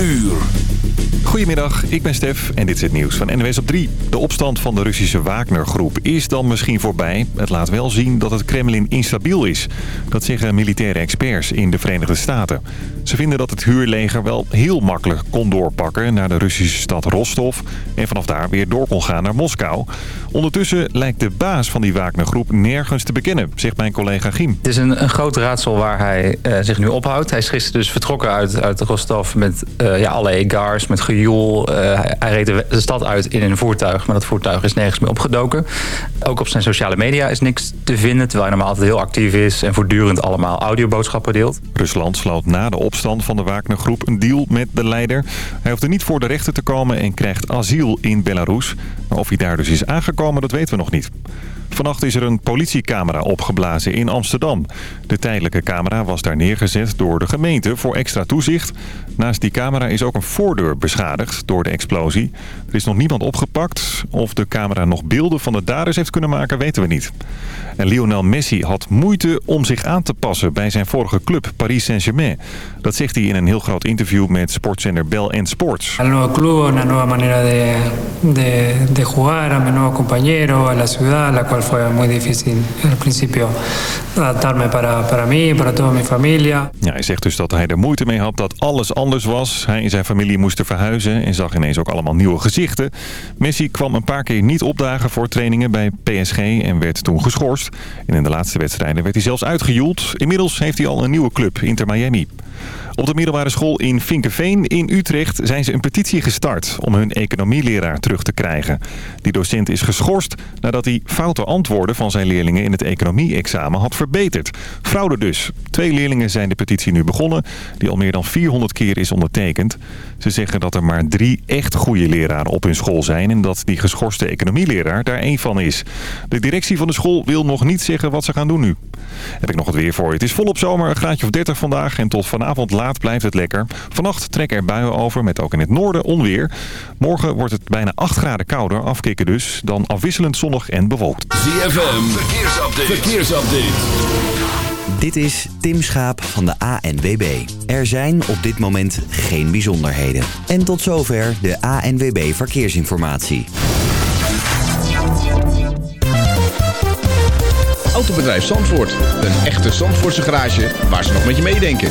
uur. Goedemiddag, ik ben Stef en dit is het nieuws van NWS op 3. De opstand van de Russische Wagner-groep is dan misschien voorbij. Het laat wel zien dat het Kremlin instabiel is. Dat zeggen militaire experts in de Verenigde Staten. Ze vinden dat het huurleger wel heel makkelijk kon doorpakken naar de Russische stad Rostov... en vanaf daar weer door kon gaan naar Moskou. Ondertussen lijkt de baas van die Wagner-groep nergens te bekennen, zegt mijn collega Giem. Het is een, een groot raadsel waar hij uh, zich nu ophoudt. Hij is gisteren dus vertrokken uit, uit Rostov met uh, ja, alle egars, met Uh, hij, reed de, stad uit in een voertuig, maar dat voertuig is nergens meer opgedoken. Ook op zijn sociale media is niks te vinden, terwijl hij normaal altijd heel actief is... en voortdurend allemaal audioboodschappen deelt. Rusland sloot na de opstand van de Wagner-groep een deal met de leider. Hij hoefde niet voor de rechter te komen en krijgt asiel in Belarus. Maar of hij daar dus is aangekomen, dat weten we nog niet. Vannacht is er een politiecamera opgeblazen in Amsterdam. De tijdelijke camera was daar neergezet door de gemeente voor extra toezicht. Naast die camera is ook een voordeur beschadigd door de explosie. Er is nog niemand opgepakt. Of de camera nog beelden van de daders heeft kunnen maken, weten we niet. En Lionel Messi had moeite om zich aan te passen bij zijn vorige club, Paris Saint-Germain. Dat zegt hij in een heel groot interview met sportzender Bell Sports. Al nuevo club, una nueva manera de, de, mi nuevo compañero, a la ciudad, cual fue muy difícil al principio adaptarme para, para mí, para toda mi familia. Ja, hij zegt dus dat hij er moeite mee had dat alles anders was. Hij en zijn familie moesten verhuizen en zag ineens ook allemaal nieuwe gezichten. Messi kwam een paar keer niet opdagen voor trainingen bij PSG en werd toen geschorst. En in de laatste wedstrijden werd hij zelfs uitgejoeld. Inmiddels heeft hij al een nieuwe club, Inter Miami. Op de middelbare school in Vinkenveen in Utrecht zijn ze een petitie gestart om hun economieleraar terug te krijgen. Die docent is geschorst nadat hij foute antwoorden van zijn leerlingen in het economie-examen had verbeterd. Fraude dus. Twee leerlingen zijn de petitie nu begonnen, die al meer dan 400 keer is ondertekend. Ze zeggen dat er maar drie echt goede leraren op hun school zijn en dat die geschorste economieleraar daar één van is. De directie van de school wil nog niet zeggen wat ze gaan doen nu. Heb ik nog het weer voor je. Het is volop zomer, een graadje of 30 vandaag en tot vanavond laat blijft het lekker. Vannacht trekken er buien over met ook in het noorden onweer. Morgen wordt het bijna 8 graden kouder, afkikken dus. Dan afwisselend zonnig en bewolkt. ZFM, verkeersupdate. verkeersupdate. Dit is Tim Schaap van de ANWB. Er zijn op dit moment geen bijzonderheden. En tot zover de ANWB Verkeersinformatie. Autobedrijf Zandvoort. Een echte Zandvoortse garage waar ze nog met je meedenken.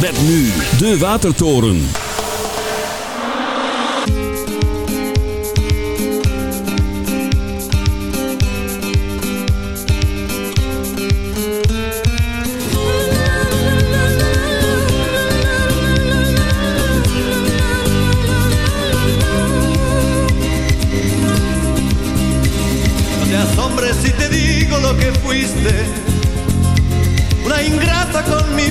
Met nu de Watertoren. si te digo lo que fuiste, una ingrata con mi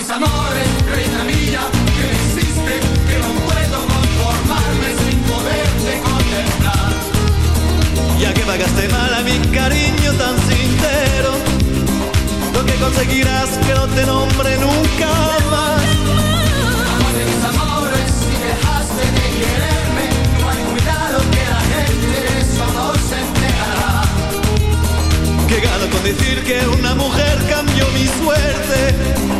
mis amores, reina mía, que existe, que no puedo conformarme sin poderte contemplar. Ya que pagaste mal a mi cariño tan sincero, lo que conseguirás que no te nombre nunca más. Amaste mis amores dejaste de quererme, no hay cuidado que la gente no se enterará. Llegado con decir que una mujer cambió mi suerte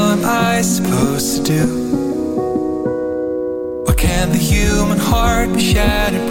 do? Why can't the human heart be shatterproof?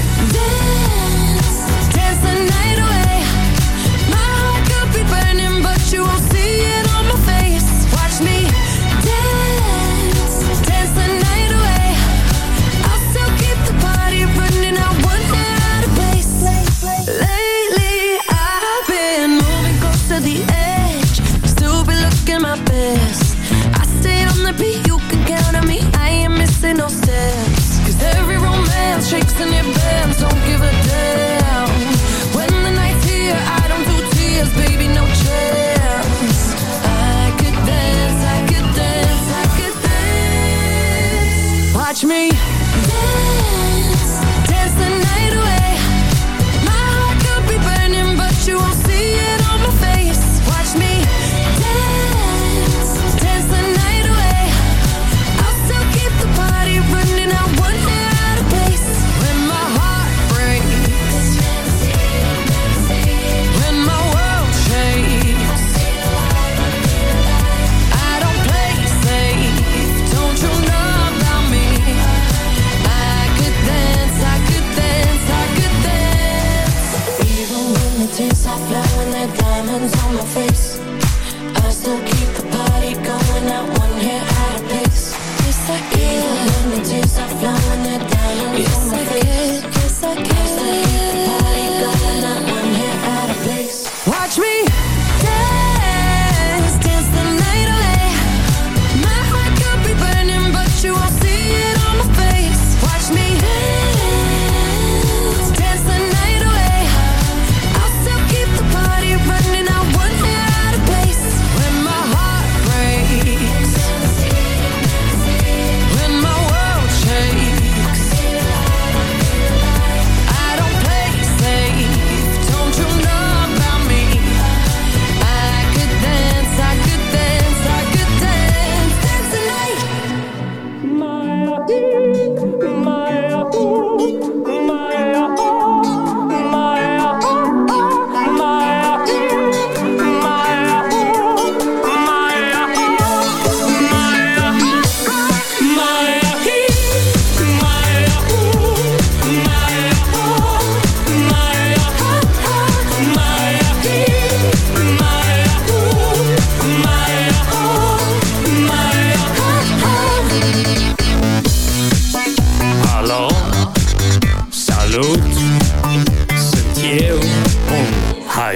touch me.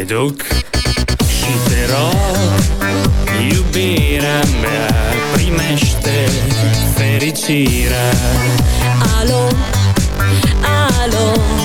Doek, Și te rog, iubirea mea Primește fericirea Alo, alo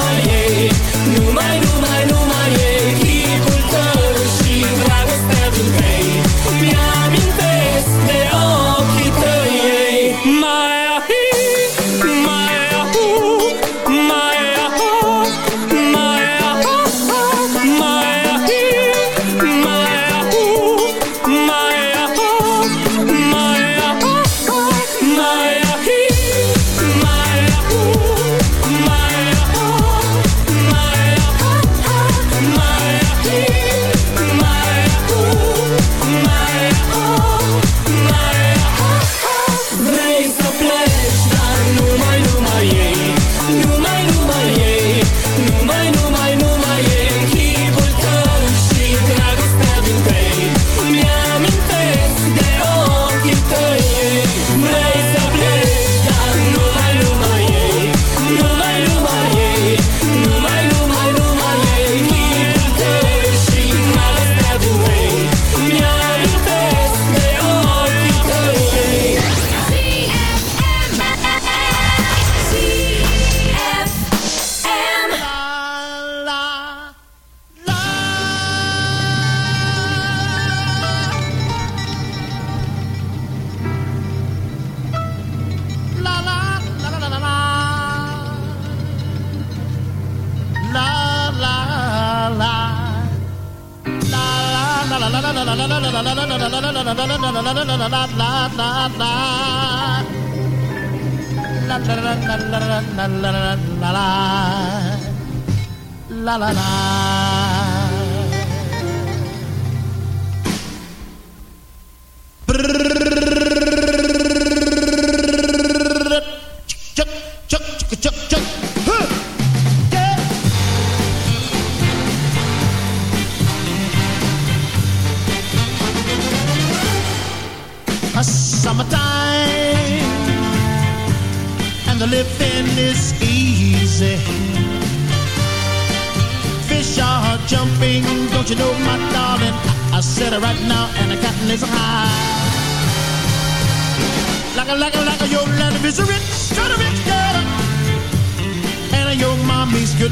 sommelier. Nous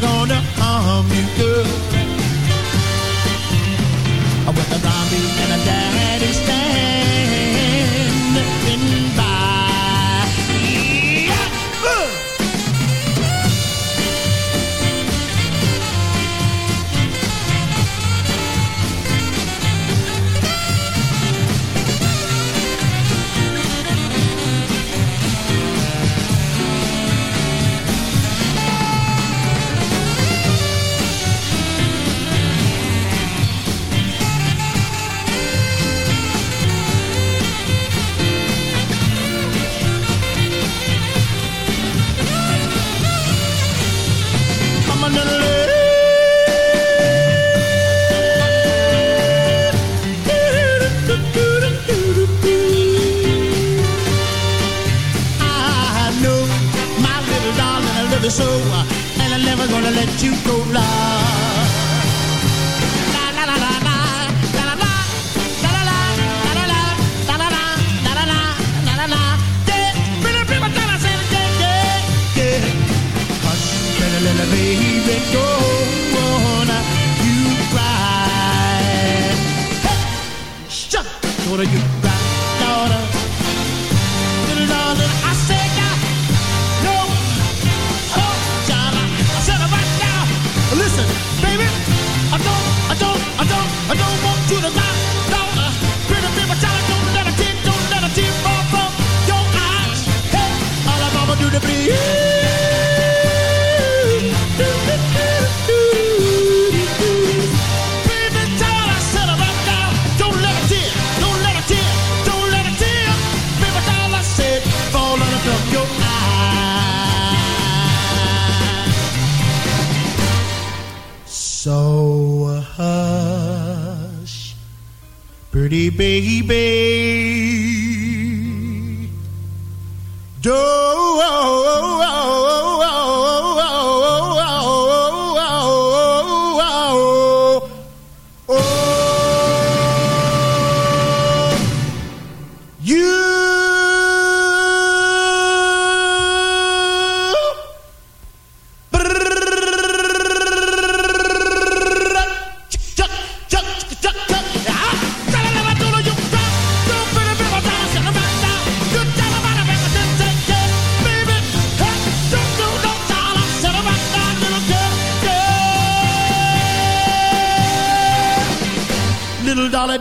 gonna harm you, girl.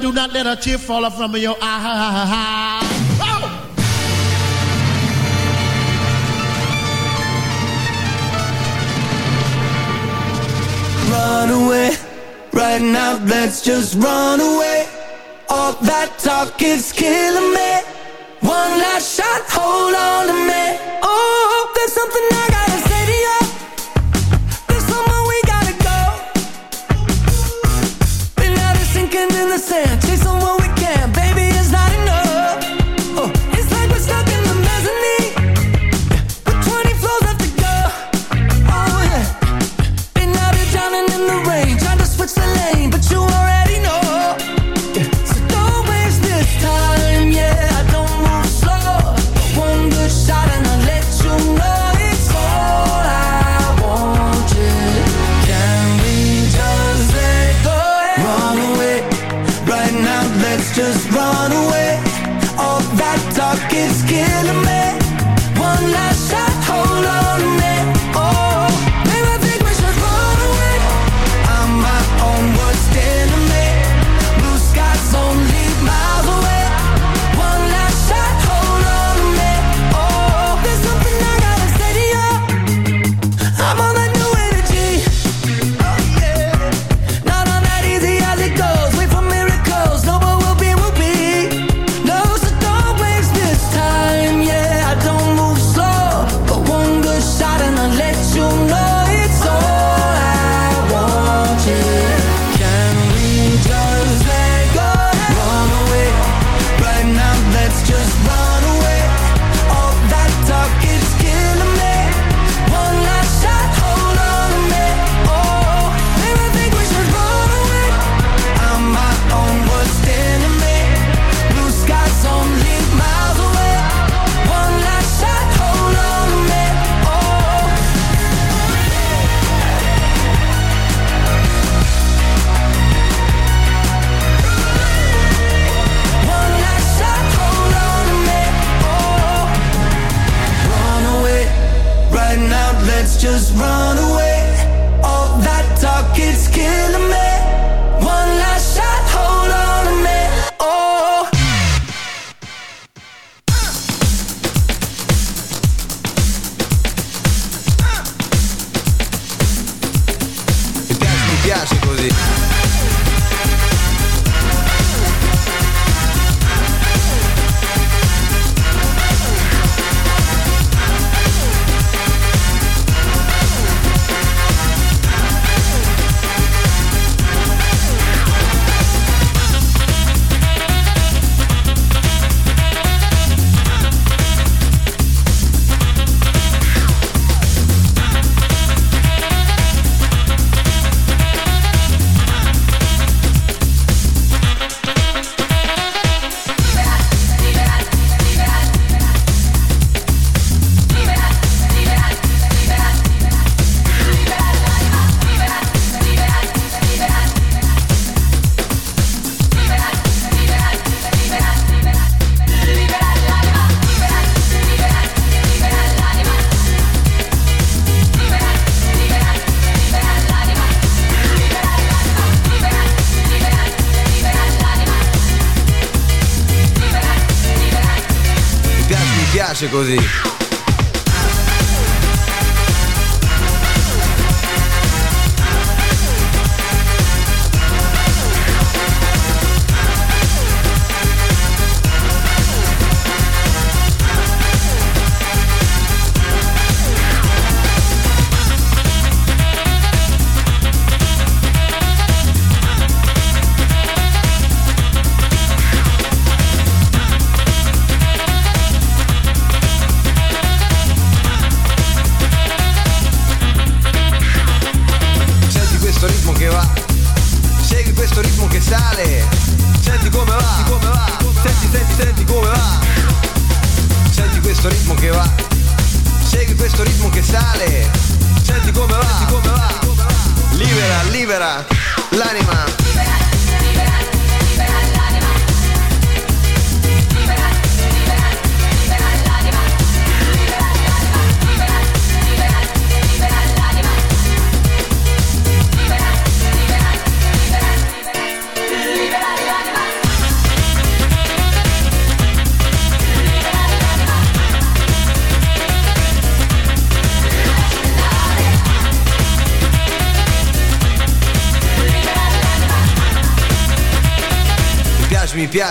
do not let a tear fall from your eye. Oh! Run away, right now, let's just run away. All that talk is killing me. One last shot, hold on to me. Oh, there's something I got. piace così.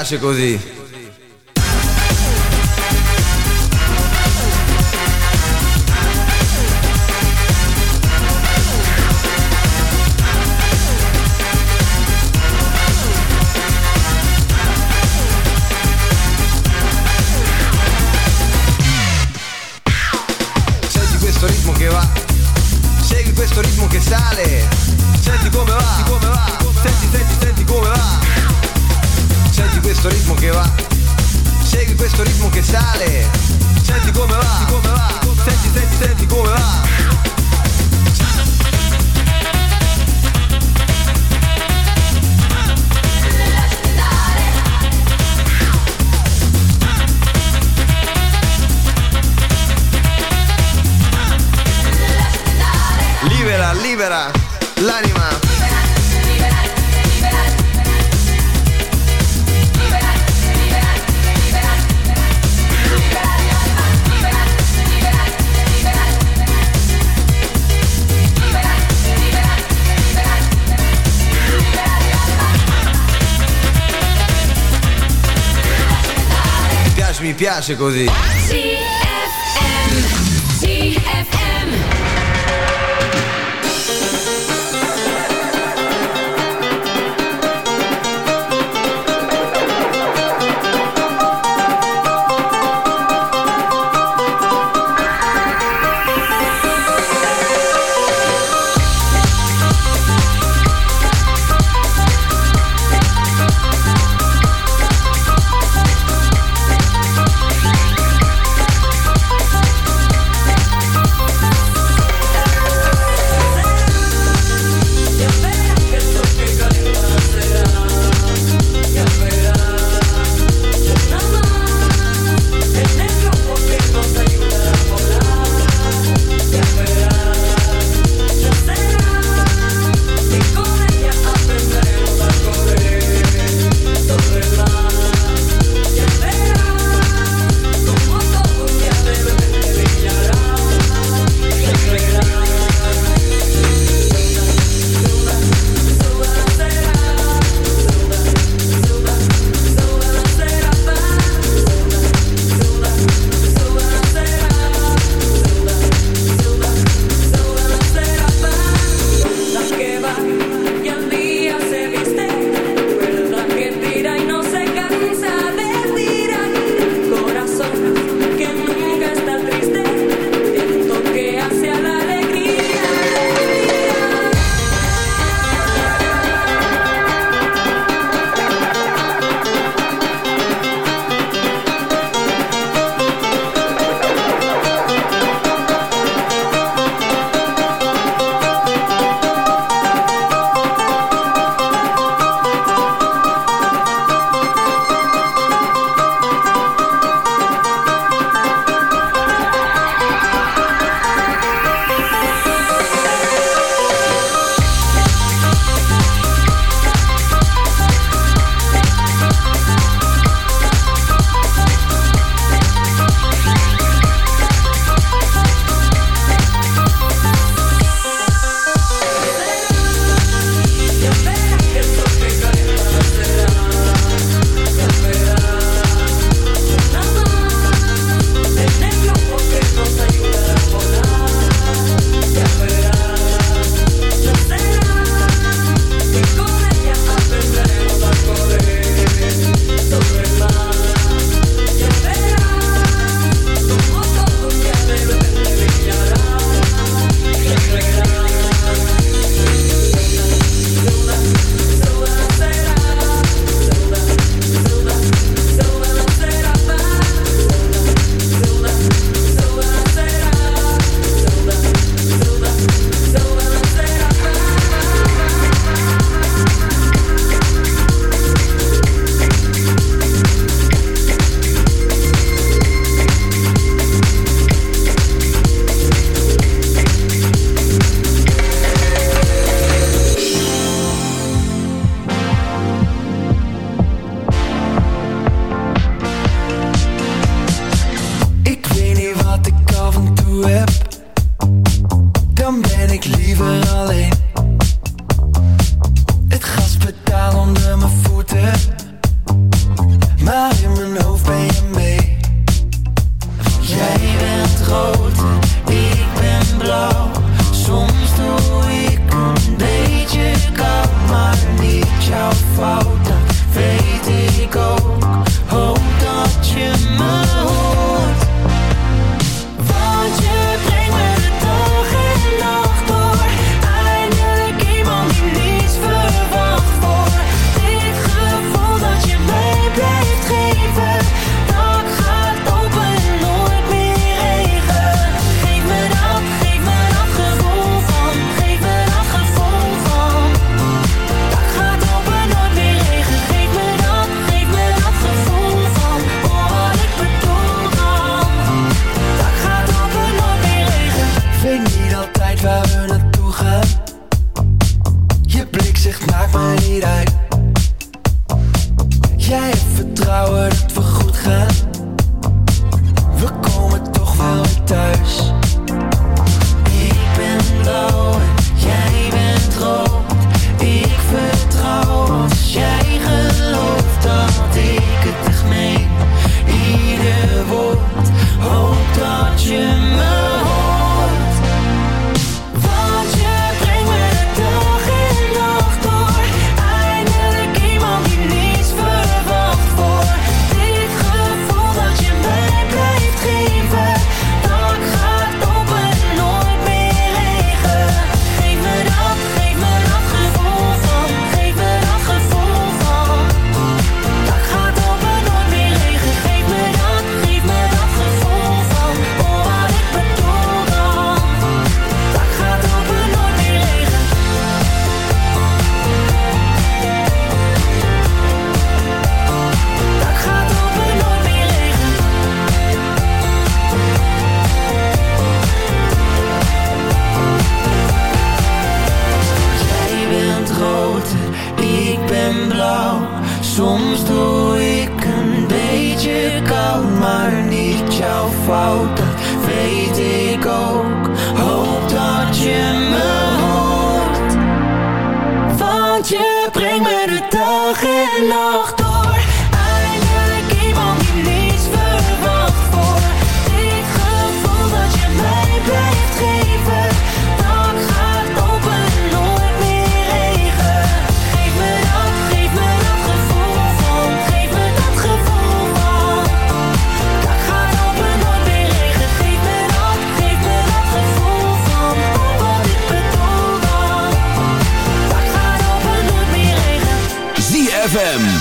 piace così. piace così.